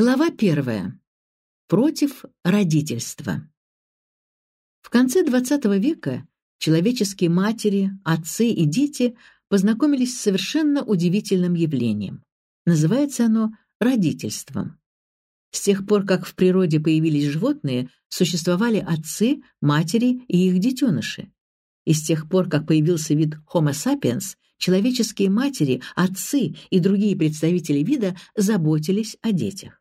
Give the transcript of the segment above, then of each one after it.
Глава первая. Против родительства. В конце XX века человеческие матери, отцы и дети познакомились с совершенно удивительным явлением. Называется оно родительством. С тех пор, как в природе появились животные, существовали отцы, матери и их детеныши. И с тех пор, как появился вид Homo sapiens, человеческие матери, отцы и другие представители вида заботились о детях.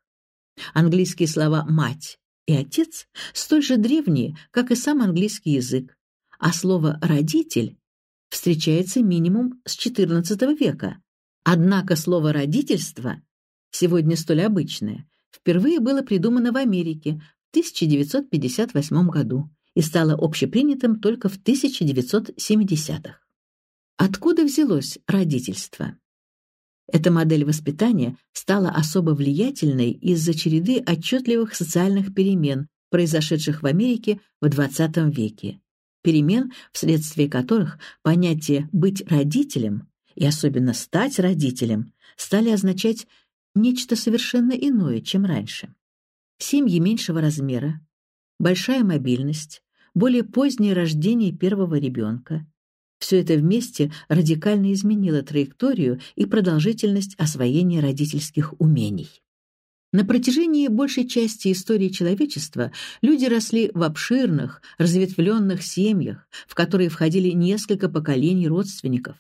Английские слова «мать» и «отец» столь же древние, как и сам английский язык, а слово «родитель» встречается минимум с XIV века. Однако слово «родительство», сегодня столь обычное, впервые было придумано в Америке в 1958 году и стало общепринятым только в 1970-х. Откуда взялось родительство? Эта модель воспитания стала особо влиятельной из-за череды отчетливых социальных перемен, произошедших в Америке в XX веке. Перемен, вследствие которых понятие «быть родителем» и особенно «стать родителем» стали означать нечто совершенно иное, чем раньше. Семьи меньшего размера, большая мобильность, более позднее рождение первого ребенка, все это вместе радикально изменило траекторию и продолжительность освоения родительских умений. На протяжении большей части истории человечества люди росли в обширных, разветвленных семьях, в которые входили несколько поколений родственников.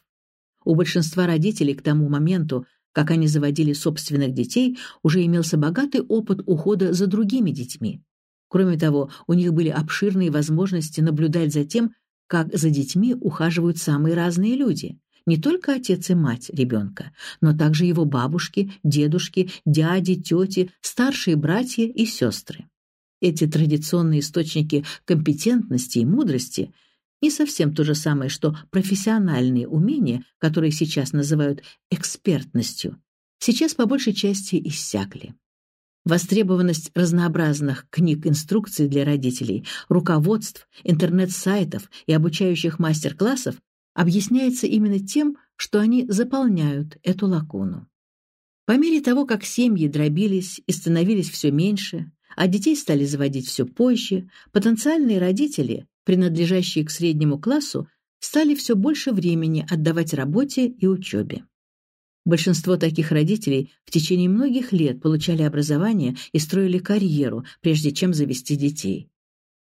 У большинства родителей к тому моменту, как они заводили собственных детей, уже имелся богатый опыт ухода за другими детьми. Кроме того, у них были обширные возможности наблюдать за тем, как за детьми ухаживают самые разные люди. Не только отец и мать ребенка, но также его бабушки, дедушки, дяди, тети, старшие братья и сестры. Эти традиционные источники компетентности и мудрости не совсем то же самое, что профессиональные умения, которые сейчас называют экспертностью, сейчас по большей части иссякли. Востребованность разнообразных книг-инструкций для родителей, руководств, интернет-сайтов и обучающих мастер-классов объясняется именно тем, что они заполняют эту лакуну. По мере того, как семьи дробились и становились все меньше, а детей стали заводить все позже, потенциальные родители, принадлежащие к среднему классу, стали все больше времени отдавать работе и учебе. Большинство таких родителей в течение многих лет получали образование и строили карьеру, прежде чем завести детей.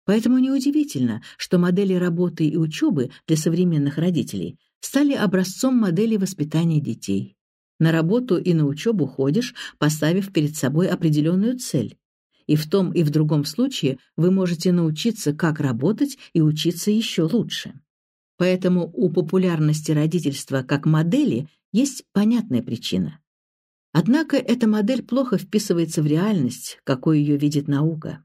Поэтому неудивительно, что модели работы и учебы для современных родителей стали образцом модели воспитания детей. На работу и на учебу ходишь, поставив перед собой определенную цель. И в том и в другом случае вы можете научиться, как работать и учиться еще лучше. Поэтому у популярности родительства как модели есть понятная причина. Однако эта модель плохо вписывается в реальность, какой ее видит наука.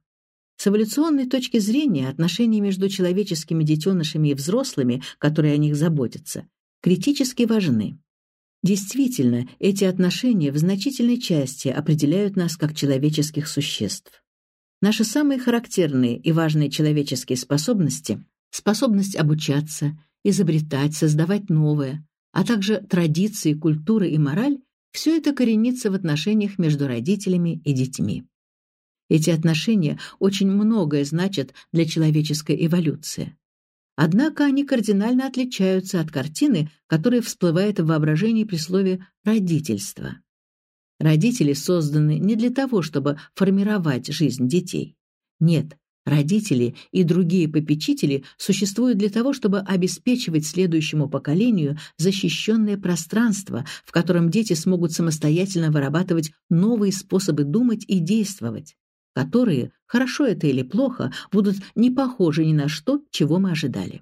С эволюционной точки зрения отношения между человеческими детенышами и взрослыми, которые о них заботятся, критически важны. Действительно, эти отношения в значительной части определяют нас как человеческих существ. Наши самые характерные и важные человеческие способности – способность обучаться, изобретать, создавать новое, а также традиции, культура и мораль, все это коренится в отношениях между родителями и детьми. Эти отношения очень многое значат для человеческой эволюции. Однако они кардинально отличаются от картины, которая всплывает в воображении при слове «родительство». Родители созданы не для того, чтобы формировать жизнь детей. Нет, Родители и другие попечители существуют для того, чтобы обеспечивать следующему поколению защищенное пространство, в котором дети смогут самостоятельно вырабатывать новые способы думать и действовать, которые, хорошо это или плохо, будут не похожи ни на что, чего мы ожидали.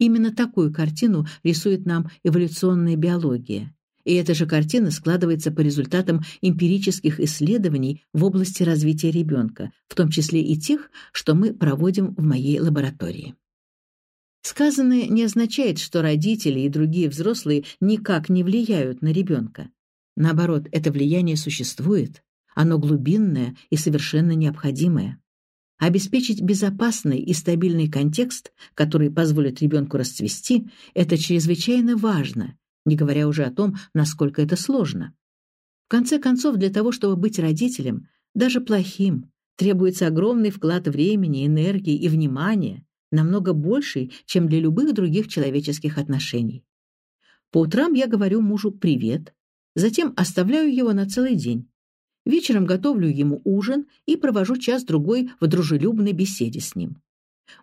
Именно такую картину рисует нам эволюционная биология. И эта же картина складывается по результатам эмпирических исследований в области развития ребенка, в том числе и тех, что мы проводим в моей лаборатории. Сказанное не означает, что родители и другие взрослые никак не влияют на ребенка. Наоборот, это влияние существует, оно глубинное и совершенно необходимое. Обеспечить безопасный и стабильный контекст, который позволит ребенку расцвести, это чрезвычайно важно, не говоря уже о том, насколько это сложно. В конце концов, для того, чтобы быть родителем, даже плохим, требуется огромный вклад времени, энергии и внимания, намного больший, чем для любых других человеческих отношений. По утрам я говорю мужу «привет», затем оставляю его на целый день. Вечером готовлю ему ужин и провожу час-другой в дружелюбной беседе с ним.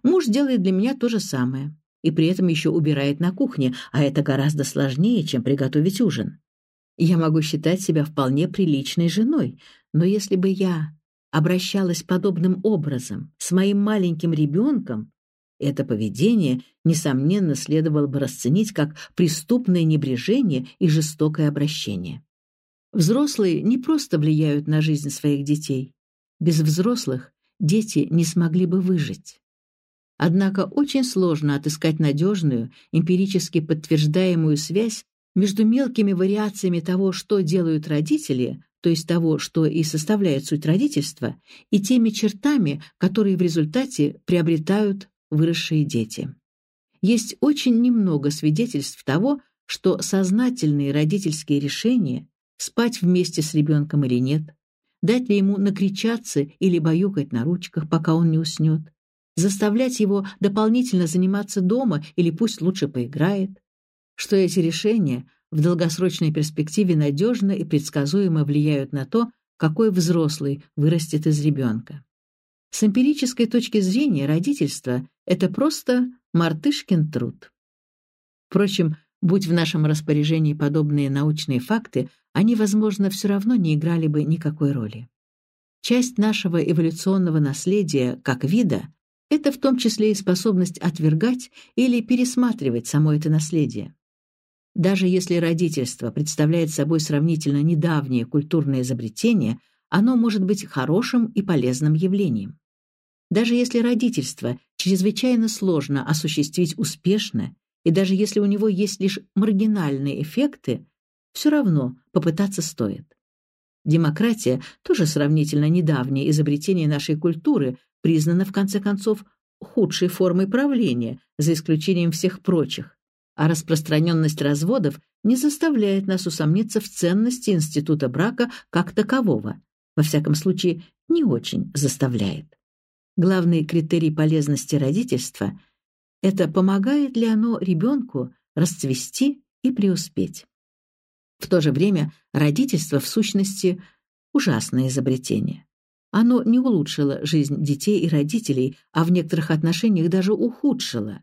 Муж делает для меня то же самое и при этом еще убирает на кухне, а это гораздо сложнее, чем приготовить ужин. Я могу считать себя вполне приличной женой, но если бы я обращалась подобным образом с моим маленьким ребенком, это поведение, несомненно, следовало бы расценить как преступное небрежение и жестокое обращение. Взрослые не просто влияют на жизнь своих детей. Без взрослых дети не смогли бы выжить. Однако очень сложно отыскать надежную, эмпирически подтверждаемую связь между мелкими вариациями того, что делают родители, то есть того, что и составляет суть родительства, и теми чертами, которые в результате приобретают выросшие дети. Есть очень немного свидетельств того, что сознательные родительские решения спать вместе с ребенком или нет, дать ли ему накричаться или баюкать на ручках, пока он не уснет, заставлять его дополнительно заниматься дома или пусть лучше поиграет, что эти решения в долгосрочной перспективе надежно и предсказуемо влияют на то, какой взрослый вырастет из ребенка. С эмпирической точки зрения родительство — это просто мартышкин труд. Впрочем, будь в нашем распоряжении подобные научные факты, они, возможно, все равно не играли бы никакой роли. Часть нашего эволюционного наследия как вида — это в том числе и способность отвергать или пересматривать само это наследие. Даже если родительство представляет собой сравнительно недавнее культурное изобретение, оно может быть хорошим и полезным явлением. Даже если родительство чрезвычайно сложно осуществить успешно, и даже если у него есть лишь маргинальные эффекты, все равно попытаться стоит. Демократия, тоже сравнительно недавнее изобретение нашей культуры, признана, в конце концов, худшей формой правления, за исключением всех прочих, а распространенность разводов не заставляет нас усомниться в ценности института брака как такового, во всяком случае, не очень заставляет. Главный критерий полезности родительства – это помогает ли оно ребенку расцвести и преуспеть. В то же время родительство, в сущности, ужасное изобретение. Оно не улучшило жизнь детей и родителей, а в некоторых отношениях даже ухудшило.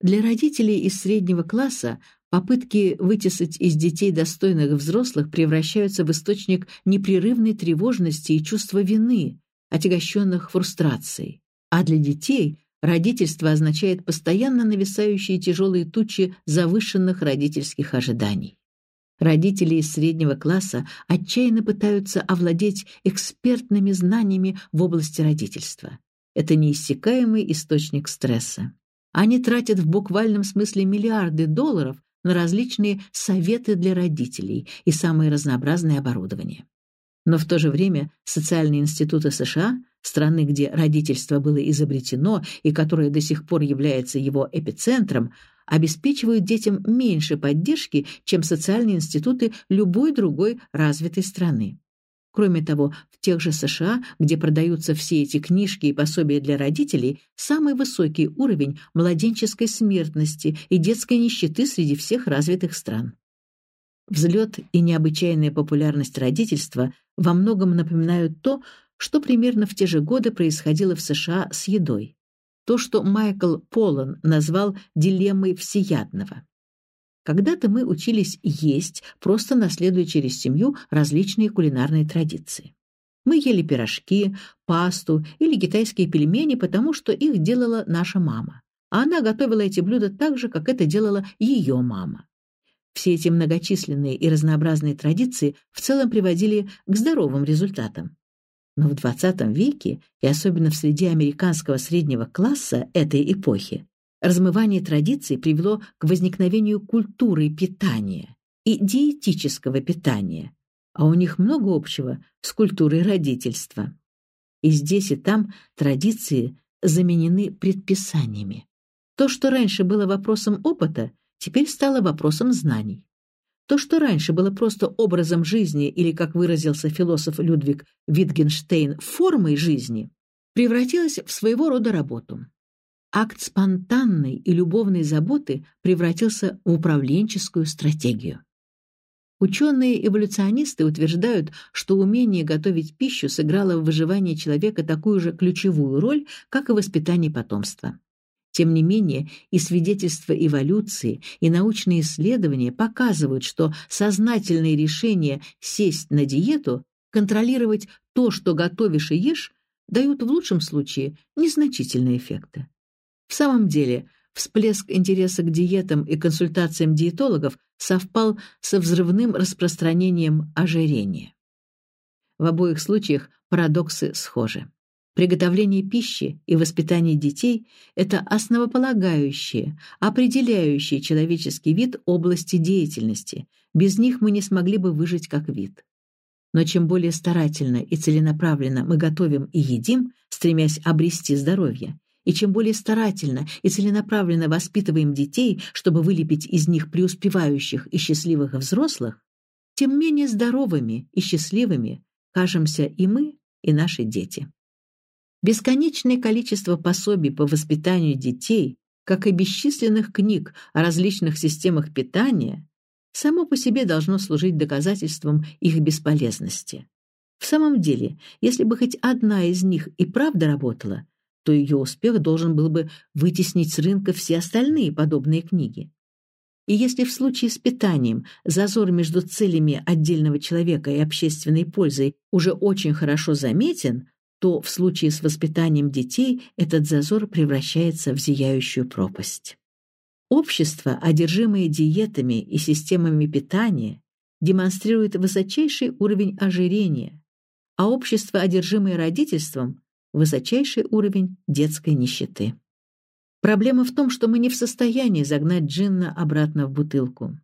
Для родителей из среднего класса попытки вытесать из детей достойных взрослых превращаются в источник непрерывной тревожности и чувства вины, отягощенных фрустрацией. А для детей родительство означает постоянно нависающие тяжелые тучи завышенных родительских ожиданий. Родители из среднего класса отчаянно пытаются овладеть экспертными знаниями в области родительства. Это неиссякаемый источник стресса. Они тратят в буквальном смысле миллиарды долларов на различные советы для родителей и самое разнообразное оборудование. Но в то же время социальные институты США, страны, где родительство было изобретено и которая до сих пор является его эпицентром, обеспечивают детям меньше поддержки, чем социальные институты любой другой развитой страны. Кроме того, в тех же США, где продаются все эти книжки и пособия для родителей, самый высокий уровень младенческой смертности и детской нищеты среди всех развитых стран. Взлет и необычайная популярность родительства во многом напоминают то, что примерно в те же годы происходило в США с едой то, что Майкл Полан назвал дилеммой всеядного. Когда-то мы учились есть, просто наследуя через семью различные кулинарные традиции. Мы ели пирожки, пасту или китайские пельмени, потому что их делала наша мама. А она готовила эти блюда так же, как это делала ее мама. Все эти многочисленные и разнообразные традиции в целом приводили к здоровым результатам. Но в XX веке, и особенно в среде американского среднего класса этой эпохи, размывание традиций привело к возникновению культуры питания и диетического питания, а у них много общего с культурой родительства. И здесь и там традиции заменены предписаниями. То, что раньше было вопросом опыта, теперь стало вопросом знаний. То, что раньше было просто образом жизни или, как выразился философ Людвиг Витгенштейн, формой жизни, превратилось в своего рода работу. Акт спонтанной и любовной заботы превратился в управленческую стратегию. Ученые-эволюционисты утверждают, что умение готовить пищу сыграло в выживании человека такую же ключевую роль, как и воспитание потомства. Тем не менее, и свидетельства эволюции, и научные исследования показывают, что сознательные решения сесть на диету, контролировать то, что готовишь и ешь, дают в лучшем случае незначительные эффекты. В самом деле, всплеск интереса к диетам и консультациям диетологов совпал со взрывным распространением ожирения. В обоих случаях парадоксы схожи. Приготовление пищи и воспитание детей – это основополагающие, определяющие человеческий вид области деятельности. Без них мы не смогли бы выжить как вид. Но чем более старательно и целенаправленно мы готовим и едим, стремясь обрести здоровье, и чем более старательно и целенаправленно воспитываем детей, чтобы вылепить из них преуспевающих и счастливых взрослых, тем менее здоровыми и счастливыми кажемся и мы, и наши дети. Бесконечное количество пособий по воспитанию детей, как и бесчисленных книг о различных системах питания, само по себе должно служить доказательством их бесполезности. В самом деле, если бы хоть одна из них и правда работала, то ее успех должен был бы вытеснить с рынка все остальные подобные книги. И если в случае с питанием зазор между целями отдельного человека и общественной пользой уже очень хорошо заметен, то в случае с воспитанием детей этот зазор превращается в зияющую пропасть. Общество, одержимое диетами и системами питания, демонстрирует высочайший уровень ожирения, а общество, одержимое родительством, высочайший уровень детской нищеты. Проблема в том, что мы не в состоянии загнать джинна обратно в бутылку.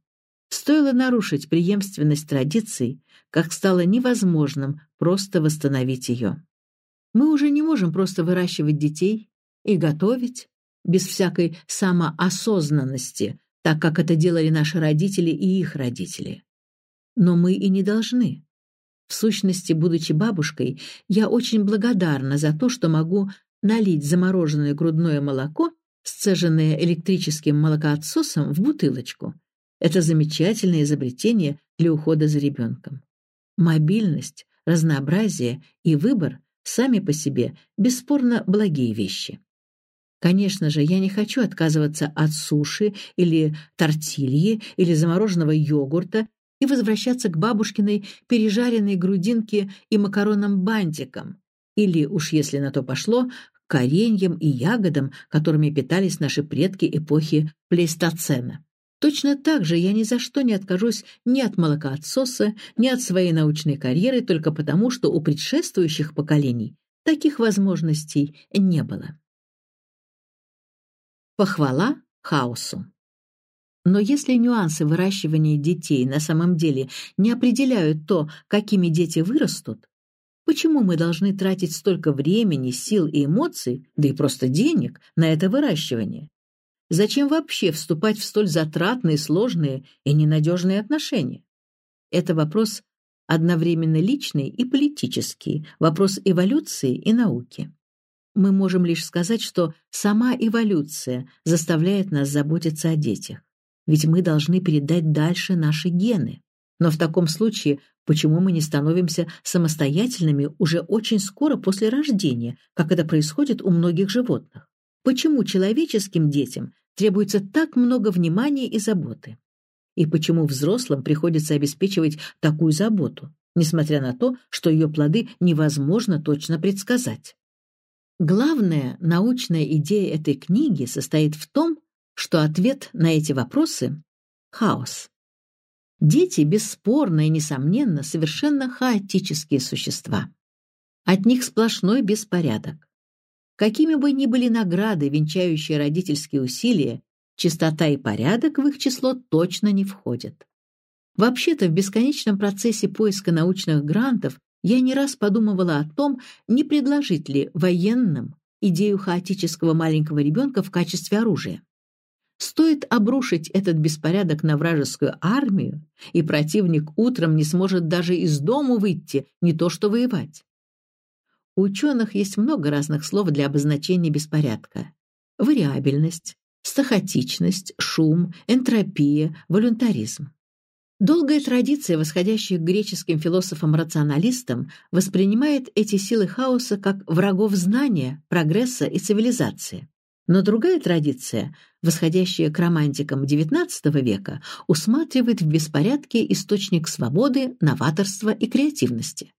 Стоило нарушить преемственность традиций, как стало невозможным просто восстановить ее. Мы уже не можем просто выращивать детей и готовить без всякой самоосознанности, так как это делали наши родители и их родители. Но мы и не должны. В сущности, будучи бабушкой, я очень благодарна за то, что могу налить замороженное грудное молоко, сцеженное электрическим молокоотсосом, в бутылочку. Это замечательное изобретение для ухода за ребенком. Мобильность, разнообразие и выбор сами по себе бесспорно благие вещи. Конечно же, я не хочу отказываться от суши или тортильи или замороженного йогурта и возвращаться к бабушкиной пережаренной грудинке и макаронам-бантикам, или, уж если на то пошло, кореньям и ягодам, которыми питались наши предки эпохи плейстоцена. Точно так же я ни за что не откажусь ни от молокоотсоса, ни от своей научной карьеры только потому, что у предшествующих поколений таких возможностей не было. Похвала хаосу. Но если нюансы выращивания детей на самом деле не определяют то, какими дети вырастут, почему мы должны тратить столько времени, сил и эмоций, да и просто денег, на это выращивание? Зачем вообще вступать в столь затратные, сложные и ненадежные отношения? Это вопрос одновременно личный и политический, вопрос эволюции и науки. Мы можем лишь сказать, что сама эволюция заставляет нас заботиться о детях. Ведь мы должны передать дальше наши гены. Но в таком случае почему мы не становимся самостоятельными уже очень скоро после рождения, как это происходит у многих животных? Почему человеческим детям требуется так много внимания и заботы? И почему взрослым приходится обеспечивать такую заботу, несмотря на то, что ее плоды невозможно точно предсказать? Главная научная идея этой книги состоит в том, что ответ на эти вопросы — хаос. Дети, бесспорно и несомненно, совершенно хаотические существа. От них сплошной беспорядок. Какими бы ни были награды, венчающие родительские усилия, чистота и порядок в их число точно не входят. Вообще-то в бесконечном процессе поиска научных грантов я не раз подумывала о том, не предложить ли военным идею хаотического маленького ребенка в качестве оружия. Стоит обрушить этот беспорядок на вражескую армию, и противник утром не сможет даже из дому выйти, не то что воевать. У ученых есть много разных слов для обозначения беспорядка. Вариабельность, стахатичность, шум, энтропия, волюнтаризм. Долгая традиция, восходящая к греческим философам-рационалистам, воспринимает эти силы хаоса как врагов знания, прогресса и цивилизации. Но другая традиция, восходящая к романтикам XIX века, усматривает в беспорядке источник свободы, новаторства и креативности.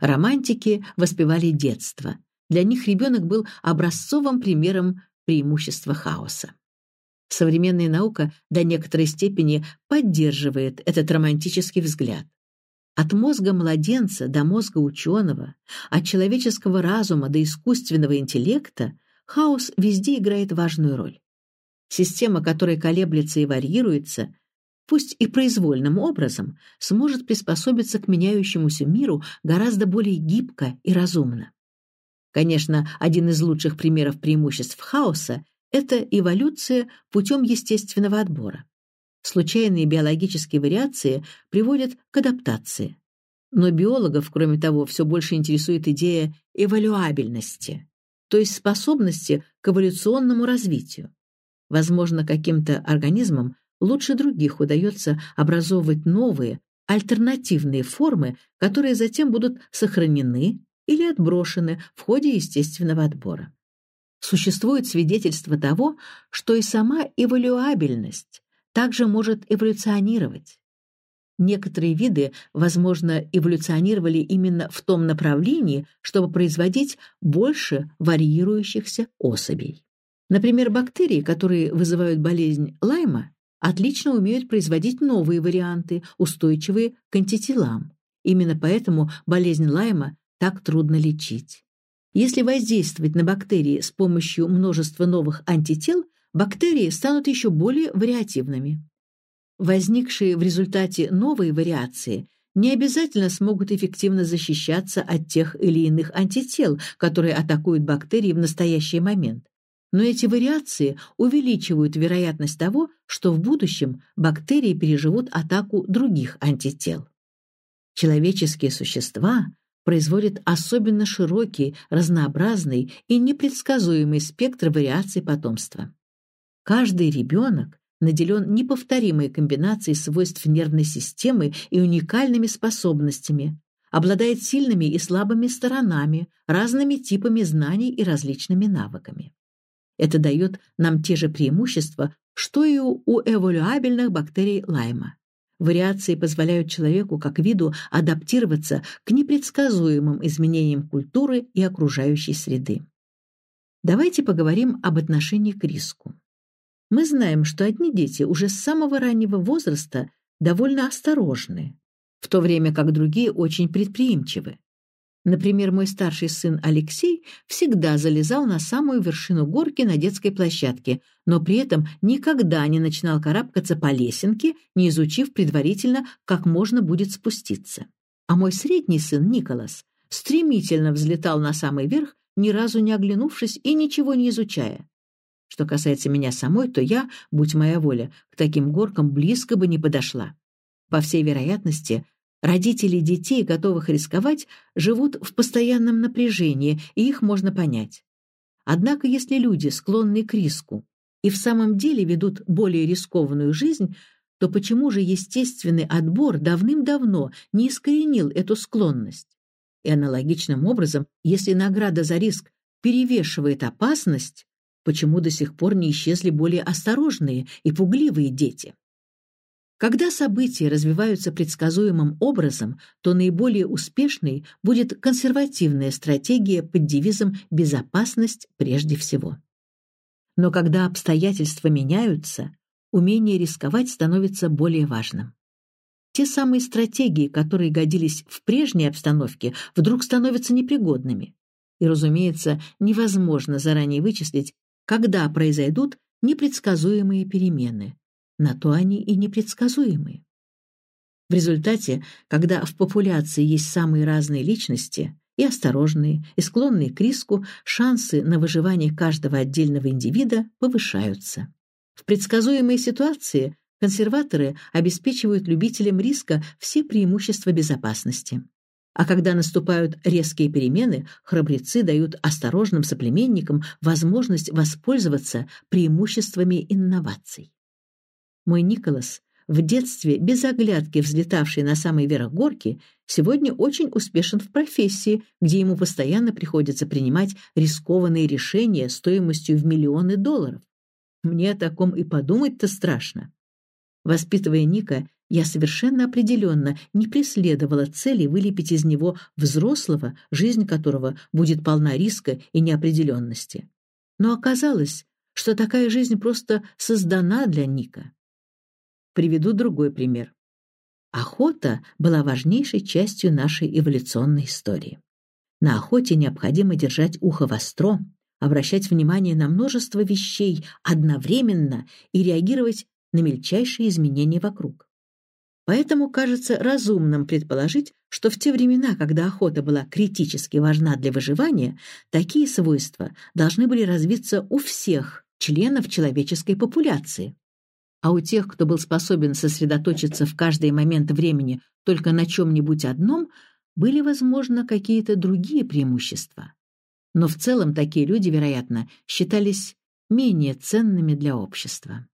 Романтики воспевали детство. Для них ребенок был образцовым примером преимущества хаоса. Современная наука до некоторой степени поддерживает этот романтический взгляд. От мозга младенца до мозга ученого, от человеческого разума до искусственного интеллекта хаос везде играет важную роль. Система, которая колеблется и варьируется, пусть и произвольным образом, сможет приспособиться к меняющемуся миру гораздо более гибко и разумно. Конечно, один из лучших примеров преимуществ хаоса – это эволюция путем естественного отбора. Случайные биологические вариации приводят к адаптации. Но биологов, кроме того, все больше интересует идея эвалюабельности, то есть способности к эволюционному развитию. Возможно, каким-то организмам лучше других удается образовывать новые, альтернативные формы, которые затем будут сохранены или отброшены в ходе естественного отбора. Существует свидетельство того, что и сама эволюабельность также может эволюционировать. Некоторые виды, возможно, эволюционировали именно в том направлении, чтобы производить больше варьирующихся особей. Например, бактерии, которые вызывают болезнь Лайма, отлично умеют производить новые варианты, устойчивые к антителам. Именно поэтому болезнь Лайма так трудно лечить. Если воздействовать на бактерии с помощью множества новых антител, бактерии станут еще более вариативными. Возникшие в результате новые вариации не обязательно смогут эффективно защищаться от тех или иных антител, которые атакуют бактерии в настоящий момент но эти вариации увеличивают вероятность того, что в будущем бактерии переживут атаку других антител. Человеческие существа производят особенно широкий, разнообразный и непредсказуемый спектр вариаций потомства. Каждый ребенок наделен неповторимой комбинацией свойств нервной системы и уникальными способностями, обладает сильными и слабыми сторонами, разными типами знаний и различными навыками. Это дает нам те же преимущества, что и у эволюабельных бактерий Лайма. Вариации позволяют человеку как виду адаптироваться к непредсказуемым изменениям культуры и окружающей среды. Давайте поговорим об отношении к риску. Мы знаем, что одни дети уже с самого раннего возраста довольно осторожны, в то время как другие очень предприимчивы. Например, мой старший сын Алексей всегда залезал на самую вершину горки на детской площадке, но при этом никогда не начинал карабкаться по лесенке, не изучив предварительно, как можно будет спуститься. А мой средний сын Николас стремительно взлетал на самый верх, ни разу не оглянувшись и ничего не изучая. Что касается меня самой, то я, будь моя воля, к таким горкам близко бы не подошла. По всей вероятности, Родители детей, готовых рисковать, живут в постоянном напряжении, и их можно понять. Однако если люди склонны к риску и в самом деле ведут более рискованную жизнь, то почему же естественный отбор давным-давно не искоренил эту склонность? И аналогичным образом, если награда за риск перевешивает опасность, почему до сих пор не исчезли более осторожные и пугливые дети? Когда события развиваются предсказуемым образом, то наиболее успешной будет консервативная стратегия под девизом «безопасность прежде всего». Но когда обстоятельства меняются, умение рисковать становится более важным. Те самые стратегии, которые годились в прежней обстановке, вдруг становятся непригодными. И, разумеется, невозможно заранее вычислить, когда произойдут непредсказуемые перемены на то они и непредсказуемы. В результате, когда в популяции есть самые разные личности, и осторожные, и склонные к риску, шансы на выживание каждого отдельного индивида повышаются. В предсказуемой ситуации консерваторы обеспечивают любителям риска все преимущества безопасности. А когда наступают резкие перемены, храбрецы дают осторожным соплеменникам возможность воспользоваться преимуществами инноваций. Мой Николас, в детстве без оглядки взлетавший на самый верх горки, сегодня очень успешен в профессии, где ему постоянно приходится принимать рискованные решения стоимостью в миллионы долларов. Мне о таком и подумать-то страшно. Воспитывая Ника, я совершенно определенно не преследовала цели вылепить из него взрослого, жизнь которого будет полна риска и неопределенности. Но оказалось, что такая жизнь просто создана для Ника. Приведу другой пример. Охота была важнейшей частью нашей эволюционной истории. На охоте необходимо держать ухо востро, обращать внимание на множество вещей одновременно и реагировать на мельчайшие изменения вокруг. Поэтому кажется разумным предположить, что в те времена, когда охота была критически важна для выживания, такие свойства должны были развиться у всех членов человеческой популяции. А у тех, кто был способен сосредоточиться в каждый момент времени только на чем-нибудь одном, были, возможно, какие-то другие преимущества. Но в целом такие люди, вероятно, считались менее ценными для общества.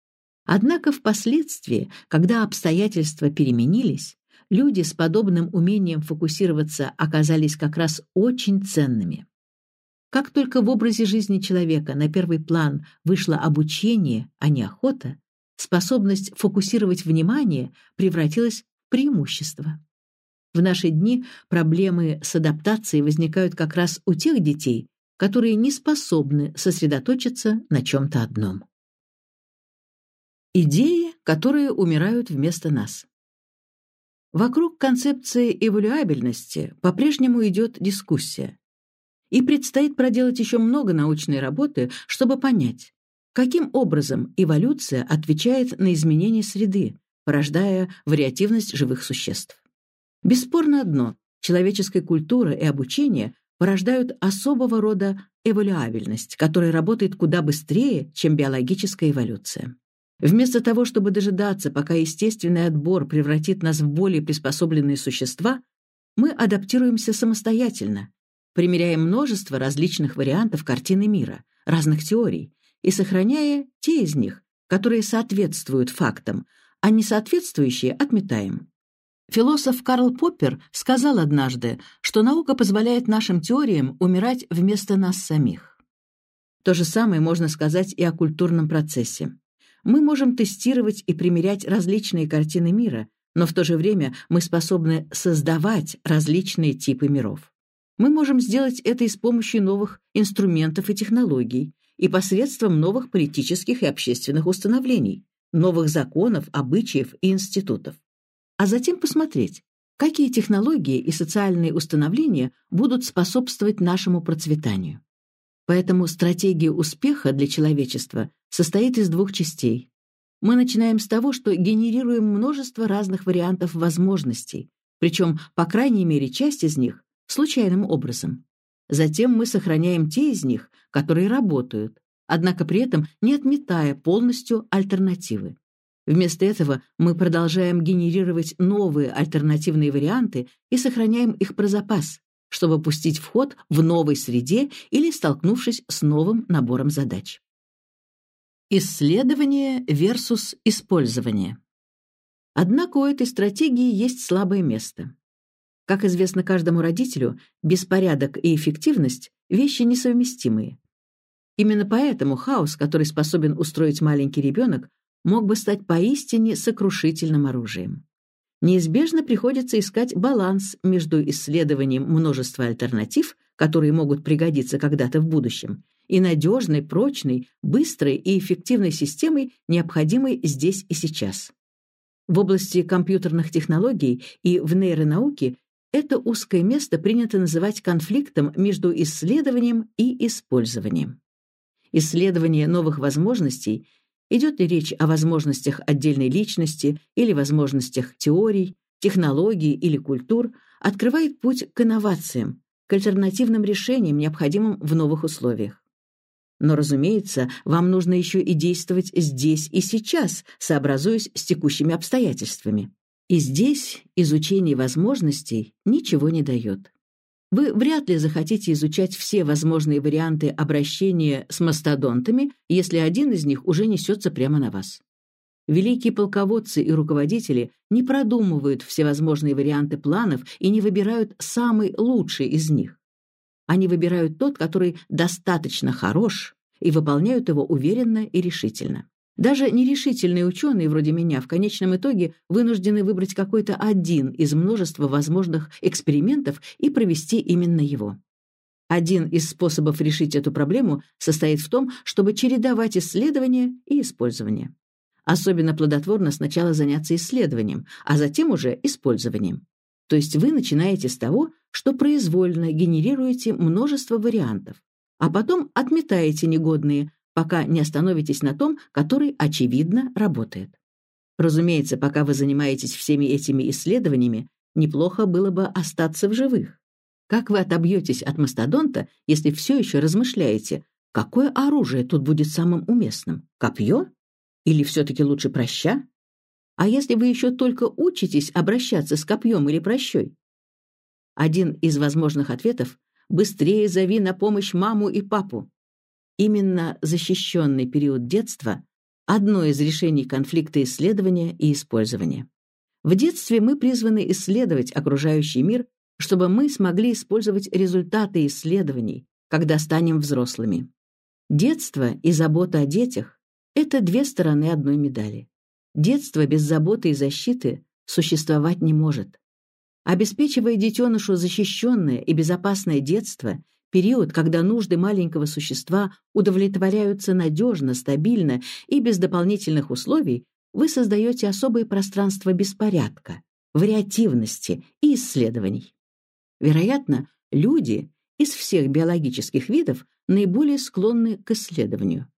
Однако впоследствии, когда обстоятельства переменились, люди с подобным умением фокусироваться оказались как раз очень ценными. Как только в образе жизни человека на первый план вышло обучение, а не охота, способность фокусировать внимание превратилась в преимущество. В наши дни проблемы с адаптацией возникают как раз у тех детей, которые не способны сосредоточиться на чем-то одном. Идеи, которые умирают вместо нас. Вокруг концепции эволюабельности по-прежнему идет дискуссия. И предстоит проделать еще много научной работы, чтобы понять, каким образом эволюция отвечает на изменения среды, порождая вариативность живых существ. Бесспорно одно – человеческая культура и обучение порождают особого рода эволюабельность, которая работает куда быстрее, чем биологическая эволюция. Вместо того, чтобы дожидаться, пока естественный отбор превратит нас в более приспособленные существа, мы адаптируемся самостоятельно, примеряя множество различных вариантов картины мира, разных теорий, и сохраняя те из них, которые соответствуют фактам, а несоответствующие отметаем. Философ Карл Поппер сказал однажды, что наука позволяет нашим теориям умирать вместо нас самих. То же самое можно сказать и о культурном процессе. Мы можем тестировать и примерять различные картины мира, но в то же время мы способны создавать различные типы миров. Мы можем сделать это и с помощью новых инструментов и технологий, и посредством новых политических и общественных установлений, новых законов, обычаев и институтов. А затем посмотреть, какие технологии и социальные установления будут способствовать нашему процветанию. Поэтому стратегия успеха для человечества состоит из двух частей. Мы начинаем с того, что генерируем множество разных вариантов возможностей, причем, по крайней мере, часть из них случайным образом. Затем мы сохраняем те из них, которые работают, однако при этом не отметая полностью альтернативы. Вместо этого мы продолжаем генерировать новые альтернативные варианты и сохраняем их про запас, чтобы пустить в ход в новой среде или столкнувшись с новым набором задач. Исследование versus использование. Однако у этой стратегии есть слабое место. Как известно каждому родителю, беспорядок и эффективность – вещи несовместимые. Именно поэтому хаос, который способен устроить маленький ребенок, мог бы стать поистине сокрушительным оружием неизбежно приходится искать баланс между исследованием множества альтернатив, которые могут пригодиться когда-то в будущем, и надежной, прочной, быстрой и эффективной системой, необходимой здесь и сейчас. В области компьютерных технологий и в нейронауке это узкое место принято называть конфликтом между исследованием и использованием. Исследование новых возможностей Идет ли речь о возможностях отдельной личности или возможностях теорий, технологий или культур, открывает путь к инновациям, к альтернативным решениям, необходимым в новых условиях. Но, разумеется, вам нужно еще и действовать здесь и сейчас, сообразуясь с текущими обстоятельствами. И здесь изучение возможностей ничего не дает. Вы вряд ли захотите изучать все возможные варианты обращения с мастодонтами, если один из них уже несется прямо на вас. Великие полководцы и руководители не продумывают всевозможные варианты планов и не выбирают самый лучший из них. Они выбирают тот, который достаточно хорош, и выполняют его уверенно и решительно. Даже нерешительные ученые вроде меня в конечном итоге вынуждены выбрать какой-то один из множества возможных экспериментов и провести именно его. Один из способов решить эту проблему состоит в том, чтобы чередовать исследование и использование. Особенно плодотворно сначала заняться исследованием, а затем уже использованием. То есть вы начинаете с того, что произвольно генерируете множество вариантов, а потом отметаете негодные, пока не остановитесь на том, который, очевидно, работает. Разумеется, пока вы занимаетесь всеми этими исследованиями, неплохо было бы остаться в живых. Как вы отобьетесь от мастодонта, если все еще размышляете, какое оружие тут будет самым уместным? Копье? Или все-таки лучше проща? А если вы еще только учитесь обращаться с копьем или прощой? Один из возможных ответов – быстрее зови на помощь маму и папу. Именно защищенный период детства – одно из решений конфликта исследования и использования. В детстве мы призваны исследовать окружающий мир, чтобы мы смогли использовать результаты исследований, когда станем взрослыми. Детство и забота о детях это две стороны одной медали. Детство без заботы и защиты существовать не может. Обеспечивая детенышу защищенное и безопасное детство, период, когда нужды маленького существа удовлетворяются надежно, стабильно и без дополнительных условий, вы создаете особое пространство беспорядка, вариативности и исследований. Вероятно, люди из всех биологических видов наиболее склонны к исследованию.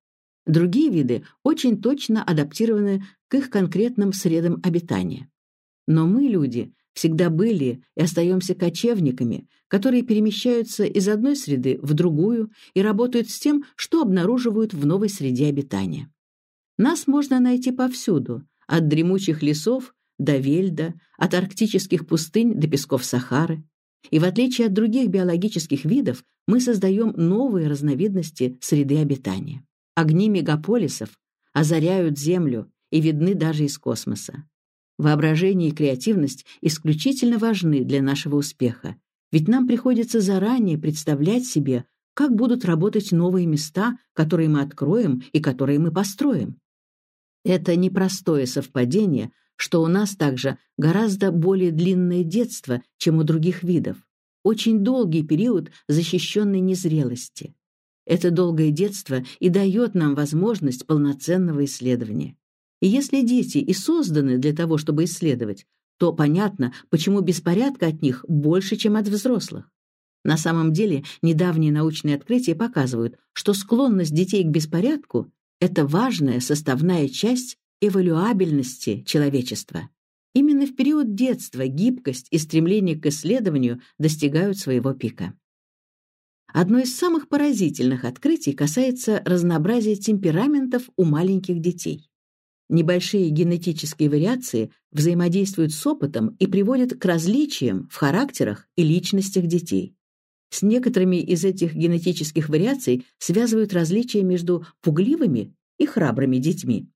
Другие виды очень точно адаптированы к их конкретным средам обитания. Но мы, люди, всегда были и остаемся кочевниками, которые перемещаются из одной среды в другую и работают с тем, что обнаруживают в новой среде обитания. Нас можно найти повсюду, от дремучих лесов до Вельда, от арктических пустынь до песков Сахары. И в отличие от других биологических видов, мы создаем новые разновидности среды обитания. Огни мегаполисов озаряют Землю и видны даже из космоса. Воображение и креативность исключительно важны для нашего успеха, ведь нам приходится заранее представлять себе, как будут работать новые места, которые мы откроем и которые мы построим. Это непростое совпадение, что у нас также гораздо более длинное детство, чем у других видов, очень долгий период защищенной незрелости. Это долгое детство и дает нам возможность полноценного исследования. И если дети и созданы для того, чтобы исследовать, то понятно, почему беспорядка от них больше, чем от взрослых. На самом деле, недавние научные открытия показывают, что склонность детей к беспорядку – это важная составная часть эвалюабельности человечества. Именно в период детства гибкость и стремление к исследованию достигают своего пика. Одно из самых поразительных открытий касается разнообразия темпераментов у маленьких детей. Небольшие генетические вариации взаимодействуют с опытом и приводят к различиям в характерах и личностях детей. С некоторыми из этих генетических вариаций связывают различия между пугливыми и храбрыми детьми.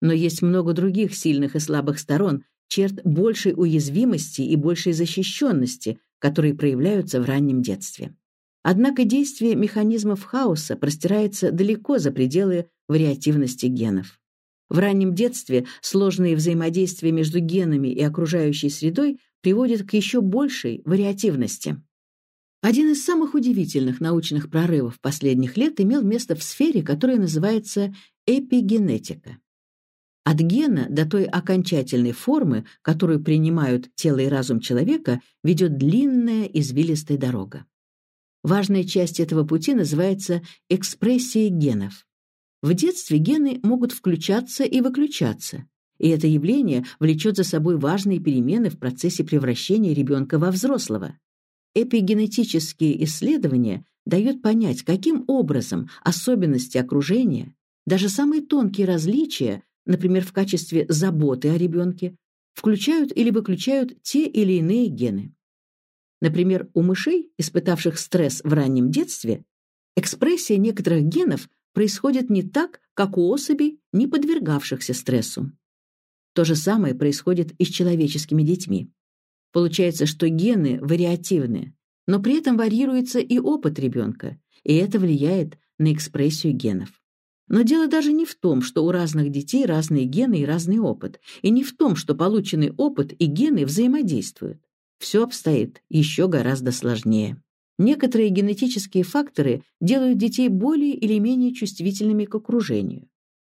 Но есть много других сильных и слабых сторон, черт большей уязвимости и большей защищенности, которые проявляются в раннем детстве. Однако действие механизмов хаоса простирается далеко за пределы вариативности генов. В раннем детстве сложные взаимодействия между генами и окружающей средой приводят к еще большей вариативности. Один из самых удивительных научных прорывов последних лет имел место в сфере, которая называется эпигенетика. От гена до той окончательной формы, которую принимают тело и разум человека, ведет длинная извилистая дорога. Важная часть этого пути называется экспрессией генов. В детстве гены могут включаться и выключаться, и это явление влечет за собой важные перемены в процессе превращения ребенка во взрослого. Эпигенетические исследования дает понять, каким образом особенности окружения, даже самые тонкие различия, например, в качестве заботы о ребенке, включают или выключают те или иные гены. Например, у мышей, испытавших стресс в раннем детстве, экспрессия некоторых генов происходит не так, как у особей, не подвергавшихся стрессу. То же самое происходит и с человеческими детьми. Получается, что гены вариативны, но при этом варьируется и опыт ребенка, и это влияет на экспрессию генов. Но дело даже не в том, что у разных детей разные гены и разный опыт, и не в том, что полученный опыт и гены взаимодействуют. Все обстоит еще гораздо сложнее. Некоторые генетические факторы делают детей более или менее чувствительными к окружению.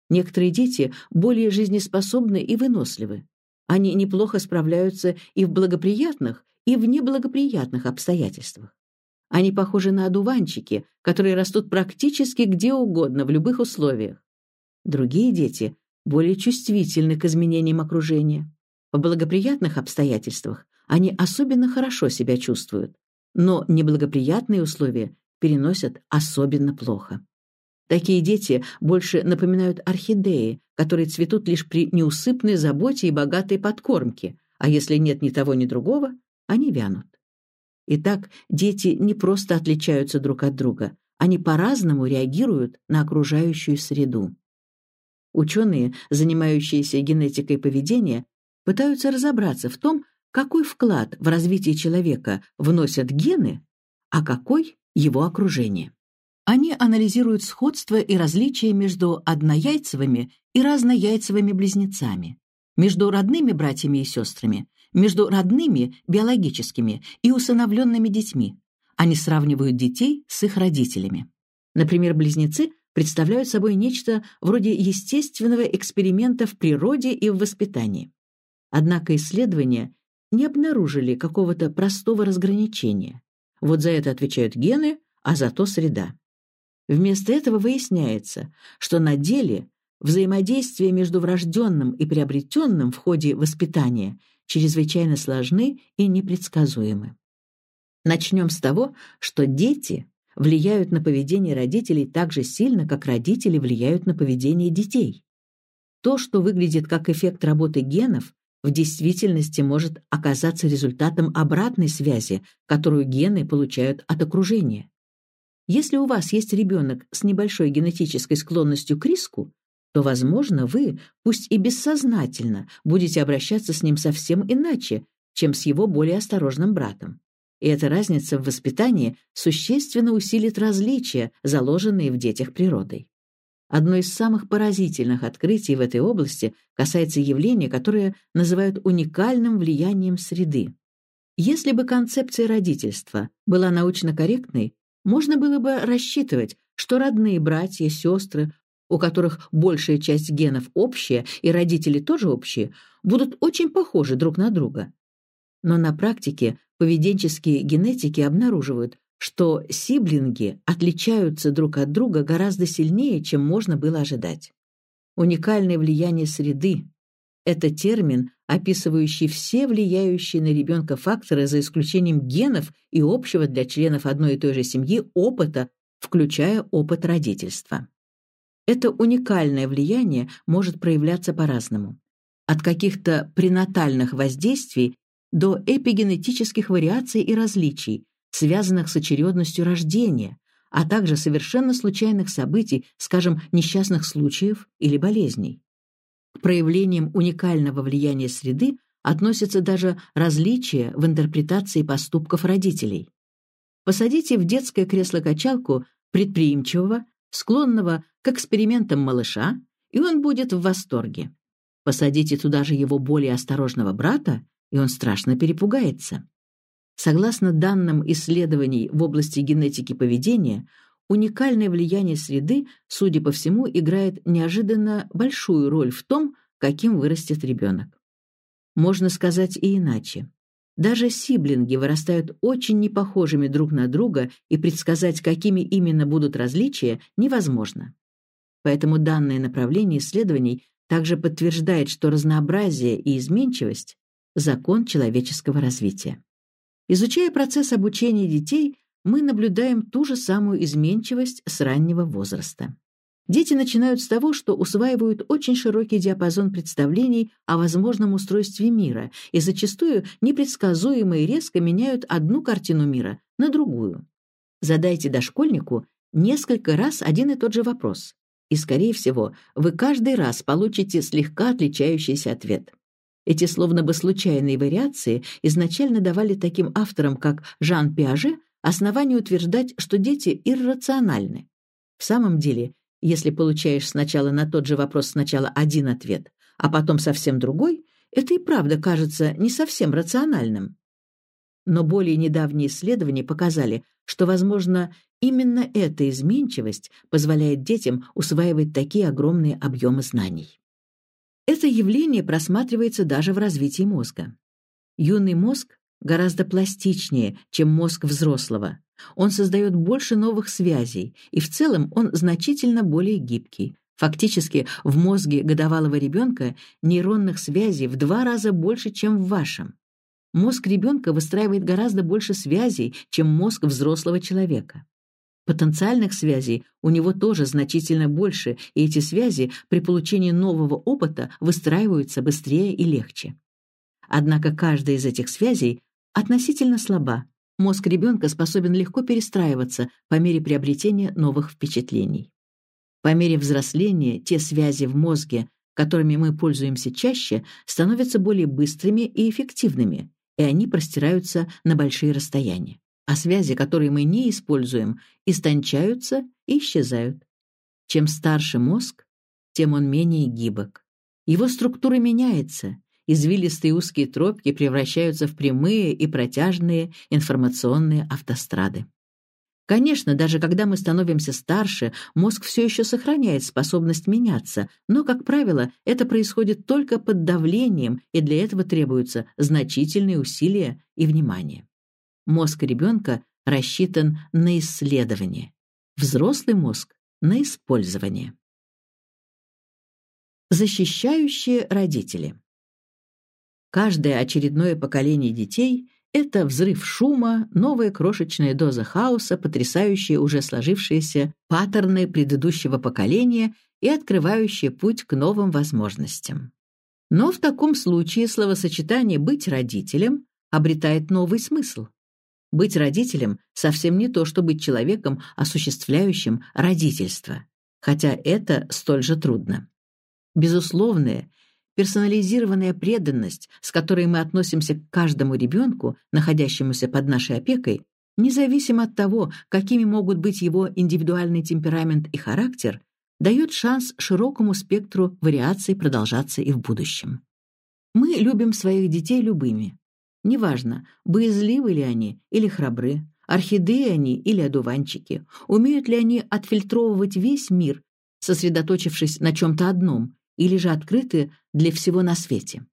Некоторые дети более жизнеспособны и выносливы. Они неплохо справляются и в благоприятных, и в неблагоприятных обстоятельствах. Они похожи на одуванчики, которые растут практически где угодно, в любых условиях. Другие дети более чувствительны к изменениям окружения. В благоприятных обстоятельствах они особенно хорошо себя чувствуют, но неблагоприятные условия переносят особенно плохо. Такие дети больше напоминают орхидеи, которые цветут лишь при неусыпной заботе и богатой подкормке, а если нет ни того, ни другого, они вянут. Итак, дети не просто отличаются друг от друга, они по-разному реагируют на окружающую среду. Ученые, занимающиеся генетикой поведения, пытаются разобраться в том, какой вклад в развитие человека вносят гены, а какой – его окружение. Они анализируют сходство и различия между однояйцевыми и разнояйцевыми близнецами, между родными братьями и сестрами, между родными, биологическими и усыновленными детьми. Они сравнивают детей с их родителями. Например, близнецы представляют собой нечто вроде естественного эксперимента в природе и в воспитании. Однако исследования не обнаружили какого-то простого разграничения. Вот за это отвечают гены, а за то среда. Вместо этого выясняется, что на деле взаимодействие между врожденным и приобретенным в ходе воспитания чрезвычайно сложны и непредсказуемы. Начнем с того, что дети влияют на поведение родителей так же сильно, как родители влияют на поведение детей. То, что выглядит как эффект работы генов, в действительности может оказаться результатом обратной связи, которую гены получают от окружения. Если у вас есть ребенок с небольшой генетической склонностью к риску, то, возможно, вы, пусть и бессознательно, будете обращаться с ним совсем иначе, чем с его более осторожным братом. И эта разница в воспитании существенно усилит различия, заложенные в детях природой. Одно из самых поразительных открытий в этой области касается явления, которое называют уникальным влиянием среды. Если бы концепция родительства была научно корректной, можно было бы рассчитывать, что родные братья, сестры, у которых большая часть генов общая и родители тоже общие, будут очень похожи друг на друга. Но на практике поведенческие генетики обнаруживают, что сиблинги отличаются друг от друга гораздо сильнее, чем можно было ожидать. Уникальное влияние среды – это термин, описывающий все влияющие на ребенка факторы за исключением генов и общего для членов одной и той же семьи опыта, включая опыт родительства. Это уникальное влияние может проявляться по-разному. От каких-то пренатальных воздействий до эпигенетических вариаций и различий, связанных с очередностью рождения, а также совершенно случайных событий, скажем, несчастных случаев или болезней. К проявлениям уникального влияния среды относятся даже различия в интерпретации поступков родителей. Посадите в детское кресло-качалку предприимчивого, склонного к экспериментам малыша, и он будет в восторге. Посадите туда же его более осторожного брата, и он страшно перепугается. Согласно данным исследований в области генетики поведения, уникальное влияние среды, судя по всему, играет неожиданно большую роль в том, каким вырастет ребенок. Можно сказать и иначе. Даже сиблинги вырастают очень непохожими друг на друга, и предсказать, какими именно будут различия, невозможно. Поэтому данное направление исследований также подтверждает, что разнообразие и изменчивость – закон человеческого развития. Изучая процесс обучения детей, мы наблюдаем ту же самую изменчивость с раннего возраста. Дети начинают с того, что усваивают очень широкий диапазон представлений о возможном устройстве мира и зачастую непредсказуемо и резко меняют одну картину мира на другую. Задайте дошкольнику несколько раз один и тот же вопрос, и, скорее всего, вы каждый раз получите слегка отличающийся ответ. Эти словно бы случайные вариации изначально давали таким авторам, как Жан Пиаже, основание утверждать, что дети иррациональны. В самом деле, если получаешь сначала на тот же вопрос сначала один ответ, а потом совсем другой, это и правда кажется не совсем рациональным. Но более недавние исследования показали, что, возможно, именно эта изменчивость позволяет детям усваивать такие огромные объемы знаний. Это явление просматривается даже в развитии мозга. Юный мозг гораздо пластичнее, чем мозг взрослого. Он создает больше новых связей, и в целом он значительно более гибкий. Фактически, в мозге годовалого ребенка нейронных связей в два раза больше, чем в вашем. Мозг ребенка выстраивает гораздо больше связей, чем мозг взрослого человека. Потенциальных связей у него тоже значительно больше, и эти связи при получении нового опыта выстраиваются быстрее и легче. Однако каждая из этих связей относительно слаба, Мозг ребенка способен легко перестраиваться по мере приобретения новых впечатлений. По мере взросления те связи в мозге, которыми мы пользуемся чаще, становятся более быстрыми и эффективными, и они простираются на большие расстояния. А связи, которые мы не используем, истончаются и исчезают. Чем старше мозг, тем он менее гибок. Его структура меняется, извилистые узкие тропки превращаются в прямые и протяжные информационные автострады. Конечно, даже когда мы становимся старше, мозг все еще сохраняет способность меняться, но, как правило, это происходит только под давлением, и для этого требуются значительные усилия и внимание. Мозг ребенка рассчитан на исследование, взрослый мозг — на использование. Защищающие родители Каждое очередное поколение детей — это взрыв шума, новая крошечная доза хаоса, потрясающие уже сложившиеся паттерны предыдущего поколения и открывающие путь к новым возможностям. Но в таком случае словосочетание «быть родителем» обретает новый смысл. Быть родителем совсем не то, что быть человеком, осуществляющим родительство, хотя это столь же трудно. Безусловное Персонализированная преданность, с которой мы относимся к каждому ребенку, находящемуся под нашей опекой, независимо от того, какими могут быть его индивидуальный темперамент и характер, дает шанс широкому спектру вариаций продолжаться и в будущем. Мы любим своих детей любыми. Неважно, боязливы ли они или храбры, орхидеи они или одуванчики, умеют ли они отфильтровывать весь мир, сосредоточившись на чем-то одном, или же открыты для всего на свете.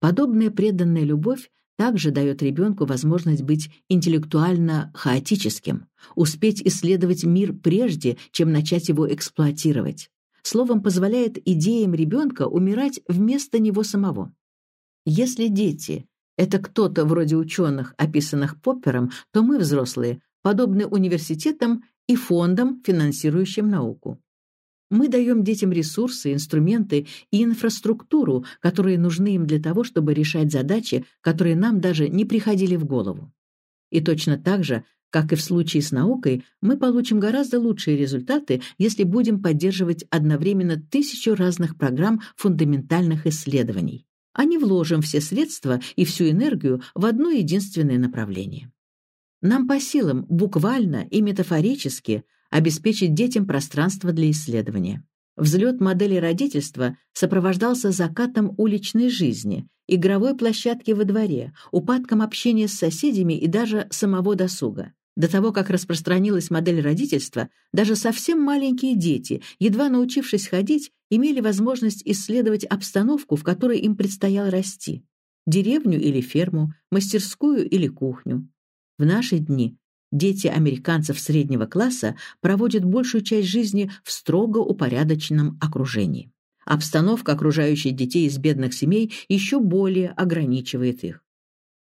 Подобная преданная любовь также дает ребенку возможность быть интеллектуально хаотическим, успеть исследовать мир прежде, чем начать его эксплуатировать. Словом, позволяет идеям ребенка умирать вместо него самого. Если дети — это кто-то вроде ученых, описанных Поппером, то мы, взрослые, подобны университетам и фондам, финансирующим науку. Мы даем детям ресурсы, инструменты и инфраструктуру, которые нужны им для того, чтобы решать задачи, которые нам даже не приходили в голову. И точно так же, как и в случае с наукой, мы получим гораздо лучшие результаты, если будем поддерживать одновременно тысячу разных программ фундаментальных исследований, а не вложим все средства и всю энергию в одно единственное направление. Нам по силам буквально и метафорически обеспечить детям пространство для исследования. Взлет модели родительства сопровождался закатом уличной жизни, игровой площадки во дворе, упадком общения с соседями и даже самого досуга. До того, как распространилась модель родительства, даже совсем маленькие дети, едва научившись ходить, имели возможность исследовать обстановку, в которой им предстояло расти. Деревню или ферму, мастерскую или кухню. В наши дни Дети американцев среднего класса проводят большую часть жизни в строго упорядоченном окружении. Обстановка, окружающая детей из бедных семей, еще более ограничивает их.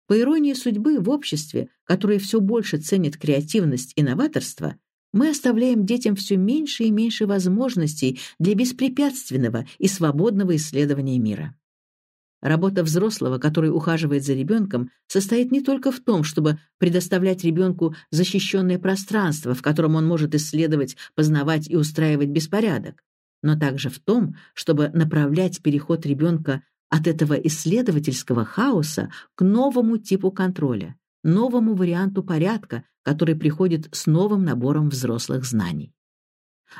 По иронии судьбы, в обществе, которое все больше ценит креативность и новаторство, мы оставляем детям все меньше и меньше возможностей для беспрепятственного и свободного исследования мира. Работа взрослого, который ухаживает за ребенком, состоит не только в том, чтобы предоставлять ребенку защищенное пространство, в котором он может исследовать, познавать и устраивать беспорядок, но также в том, чтобы направлять переход ребенка от этого исследовательского хаоса к новому типу контроля, новому варианту порядка, который приходит с новым набором взрослых знаний.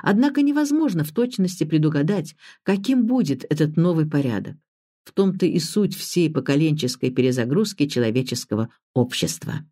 Однако невозможно в точности предугадать, каким будет этот новый порядок. В том-то и суть всей поколенческой перезагрузки человеческого общества.